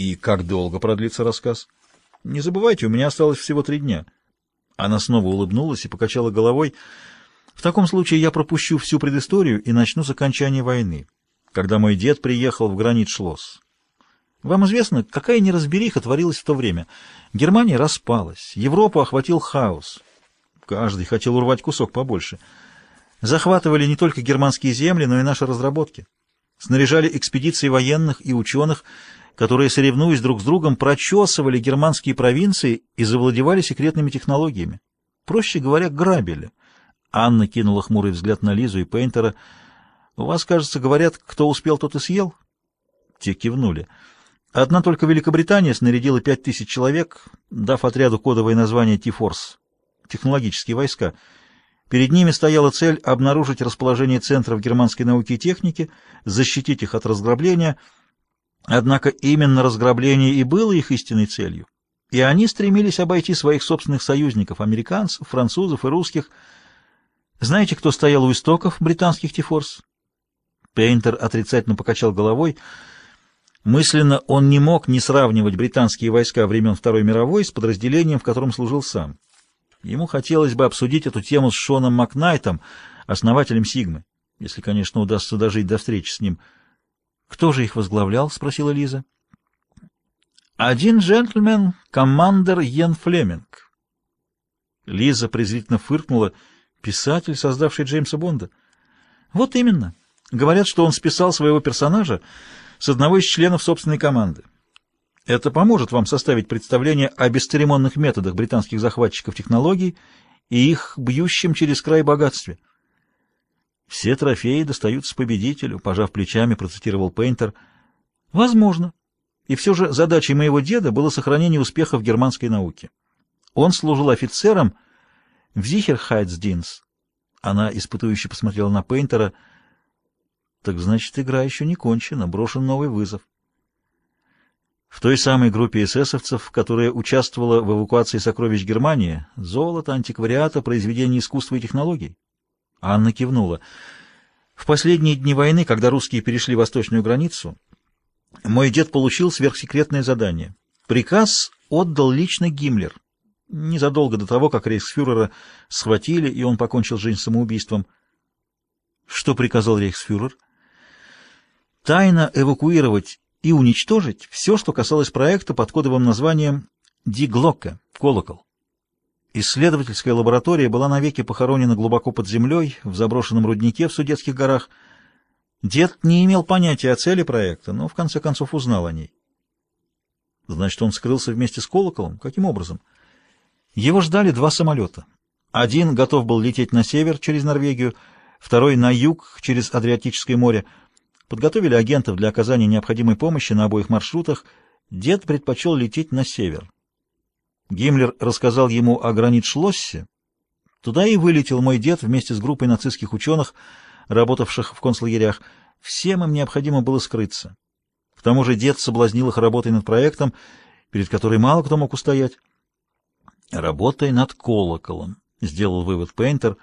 И как долго продлится рассказ? Не забывайте, у меня осталось всего три дня. Она снова улыбнулась и покачала головой. В таком случае я пропущу всю предысторию и начну с окончания войны, когда мой дед приехал в гранит Шлосс. Вам известно, какая неразбериха творилась в то время. Германия распалась, Европу охватил хаос. Каждый хотел урвать кусок побольше. Захватывали не только германские земли, но и наши разработки. Снаряжали экспедиции военных и ученых, которые, соревнуясь друг с другом, прочесывали германские провинции и завладевали секретными технологиями. Проще говоря, грабили. Анна кинула хмурый взгляд на Лизу и Пейнтера. «У вас, кажется, говорят, кто успел, тот и съел?» Те кивнули. Одна только Великобритания снарядила пять тысяч человек, дав отряду кодовое название «Ти-Форс» — технологические войска. Перед ними стояла цель обнаружить расположение центров германской науки и техники, защитить их от разграбления. Однако именно разграбление и было их истинной целью. И они стремились обойти своих собственных союзников, американцев, французов и русских. Знаете, кто стоял у истоков британских «Ти-Форс»? Пейнтер отрицательно покачал головой — Мысленно он не мог не сравнивать британские войска времен Второй мировой с подразделением, в котором служил сам. Ему хотелось бы обсудить эту тему с Шоном Макнайтом, основателем Сигмы, если, конечно, удастся дожить до встречи с ним. «Кто же их возглавлял?» — спросила Лиза. «Один джентльмен, командер Йен Флеминг». Лиза презрительно фыркнула. «Писатель, создавший Джеймса Бонда?» «Вот именно. Говорят, что он списал своего персонажа с одного из членов собственной команды. Это поможет вам составить представление о бесцеремонных методах британских захватчиков технологий и их бьющем через край богатстве. «Все трофеи достаются победителю», — пожав плечами, процитировал Пейнтер. «Возможно. И все же задачей моего деда было сохранение успехов германской науки. Он служил офицером в Зихерхайцдинс». Она испытующе посмотрела на Пейнтера — так значит, игра еще не кончена, брошен новый вызов. В той самой группе эсэсовцев, которая участвовала в эвакуации сокровищ Германии, золото, антиквариата, произведения искусства и технологий. Анна кивнула. В последние дни войны, когда русские перешли восточную границу, мой дед получил сверхсекретное задание. Приказ отдал лично Гиммлер. Незадолго до того, как рейхсфюрера схватили, и он покончил жизнь самоубийством. Что приказал рейхсфюрер? — тайно эвакуировать и уничтожить все, что касалось проекта под кодовым названием «Диглокке» — «Колокол». Исследовательская лаборатория была навеки похоронена глубоко под землей, в заброшенном руднике в Судетских горах. Дед не имел понятия о цели проекта, но в конце концов узнал о ней. Значит, он скрылся вместе с колоколом? Каким образом? Его ждали два самолета. Один готов был лететь на север через Норвегию, второй на юг через Адриатическое море — подготовили агентов для оказания необходимой помощи на обоих маршрутах, дед предпочел лететь на север. Гиммлер рассказал ему о гранит-шлоссе. Туда и вылетел мой дед вместе с группой нацистских ученых, работавших в концлагерях. Всем им необходимо было скрыться. К тому же дед соблазнил их работой над проектом, перед которой мало кто мог устоять. «Работай над колоколом», — сделал вывод Пейнтер.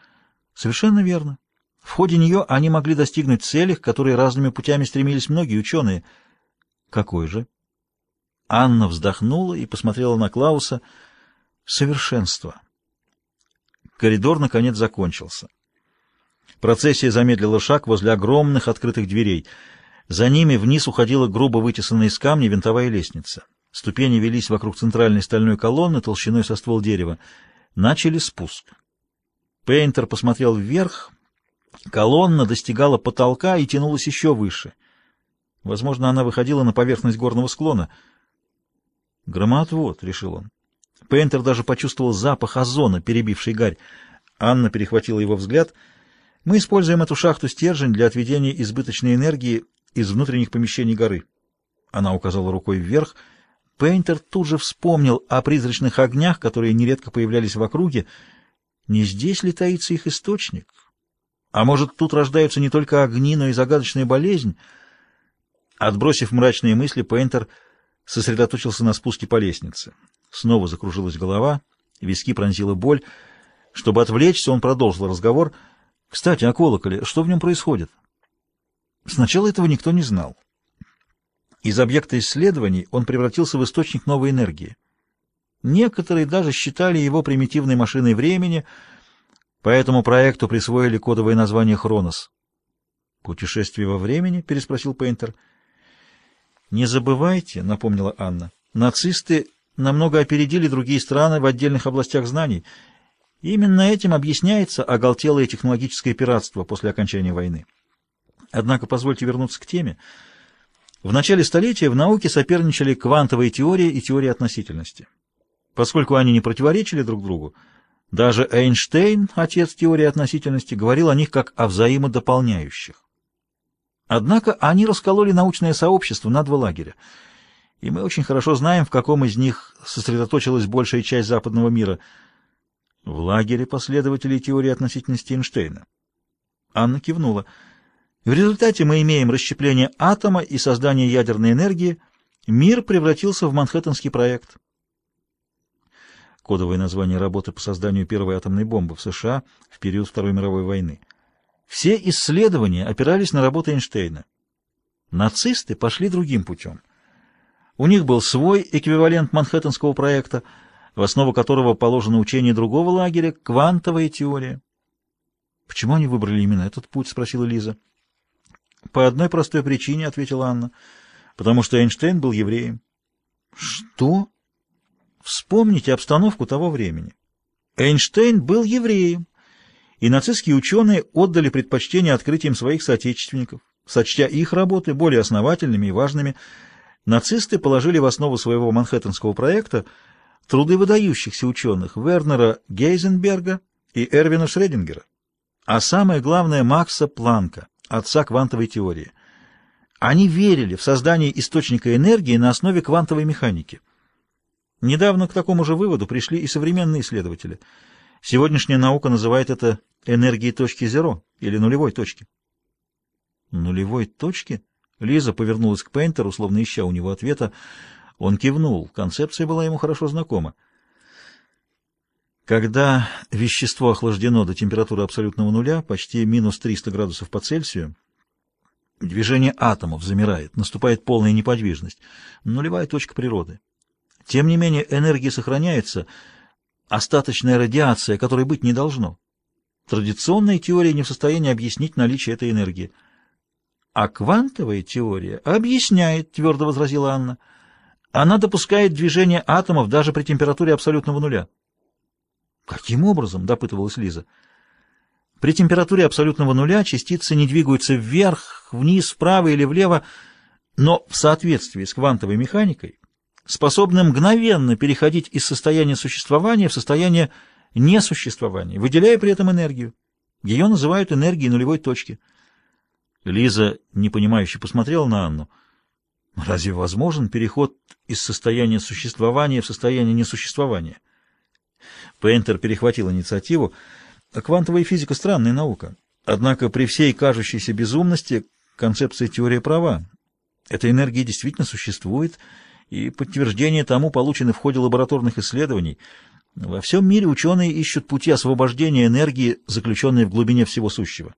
«Совершенно верно. В ходе нее они могли достигнуть цели, к которой разными путями стремились многие ученые. Какой же? Анна вздохнула и посмотрела на Клауса. Совершенство. Коридор, наконец, закончился. Процессия замедлила шаг возле огромных открытых дверей. За ними вниз уходила грубо вытесанная из камня винтовая лестница. Ступени велись вокруг центральной стальной колонны толщиной со ствол дерева. Начали спуск. Пейнтер посмотрел вверх Колонна достигала потолка и тянулась еще выше. Возможно, она выходила на поверхность горного склона. «Громоотвод», — решил он. Пейнтер даже почувствовал запах озона, перебивший гарь. Анна перехватила его взгляд. «Мы используем эту шахту-стержень для отведения избыточной энергии из внутренних помещений горы». Она указала рукой вверх. Пейнтер тут же вспомнил о призрачных огнях, которые нередко появлялись в округе. Не здесь ли таится их источник? А может, тут рождаются не только огни, но и загадочная болезнь? Отбросив мрачные мысли, Пейнтер сосредоточился на спуске по лестнице. Снова закружилась голова, виски пронзила боль. Чтобы отвлечься, он продолжил разговор. «Кстати, о колоколе. Что в нем происходит?» Сначала этого никто не знал. Из объекта исследований он превратился в источник новой энергии. Некоторые даже считали его примитивной машиной времени, поэтому проекту присвоили кодовое название «Хронос». «Путешествие во времени?» — переспросил Пейнтер. «Не забывайте», — напомнила Анна, — «нацисты намного опередили другие страны в отдельных областях знаний. Именно этим объясняется оголтелое технологическое пиратство после окончания войны. Однако позвольте вернуться к теме. В начале столетия в науке соперничали квантовые теории и теория относительности. Поскольку они не противоречили друг другу, даже Эйнштейн, отец теории относительности, говорил о них как о взаимодополняющих. Однако они раскололи научное сообщество на два лагеря, и мы очень хорошо знаем, в каком из них сосредоточилась большая часть западного мира – в лагере последователей теории относительности Эйнштейна. Анна кивнула. В результате мы имеем расщепление атома и создание ядерной энергии. Мир превратился в Манхэттенский проект. Кодовое название работы по созданию первой атомной бомбы в США в период Второй мировой войны. Все исследования опирались на работы Эйнштейна. Нацисты пошли другим путем. У них был свой эквивалент Манхэттенского проекта, в основу которого положено учение другого лагеря — квантовая теория. «Почему они выбрали именно этот путь?» — спросила Лиза. «По одной простой причине», — ответила Анна, — «потому что Эйнштейн был евреем». «Что?» Вспомните обстановку того времени. Эйнштейн был евреем, и нацистские ученые отдали предпочтение открытиям своих соотечественников. Сочтя их работы более основательными и важными, нацисты положили в основу своего манхэттенского проекта труды выдающихся ученых Вернера Гейзенберга и Эрвина Шредингера, а самое главное Макса Планка, отца квантовой теории. Они верили в создание источника энергии на основе квантовой механики. Недавно к такому же выводу пришли и современные исследователи. Сегодняшняя наука называет это энергией точки зеро или нулевой точки. Нулевой точки? Лиза повернулась к Пейнтеру, словно ища у него ответа. Он кивнул. Концепция была ему хорошо знакома. Когда вещество охлаждено до температуры абсолютного нуля, почти минус 300 градусов по Цельсию, движение атомов замирает, наступает полная неподвижность, нулевая точка природы. Тем не менее, энергия сохраняется, остаточная радиация, которой быть не должно. Традиционная теория не в состоянии объяснить наличие этой энергии. А квантовая теория объясняет, твердо возразила Анна. Она допускает движение атомов даже при температуре абсолютного нуля. Каким образом? допытывалась Лиза. При температуре абсолютного нуля частицы не двигаются вверх, вниз, вправо или влево, но в соответствии с квантовой механикой способны мгновенно переходить из состояния существования в состояние несуществования, выделяя при этом энергию. Ее называют энергией нулевой точки. Лиза непонимающе посмотрела на Анну. Разве возможен переход из состояния существования в состояние несуществования? Пейнтер перехватил инициативу. Квантовая физика — странная наука. Однако при всей кажущейся безумности концепция теории права. Эта энергия действительно существует — и подтверждение тому получены в ходе лабораторных исследований. Во всем мире ученые ищут пути освобождения энергии, заключенной в глубине всего сущего.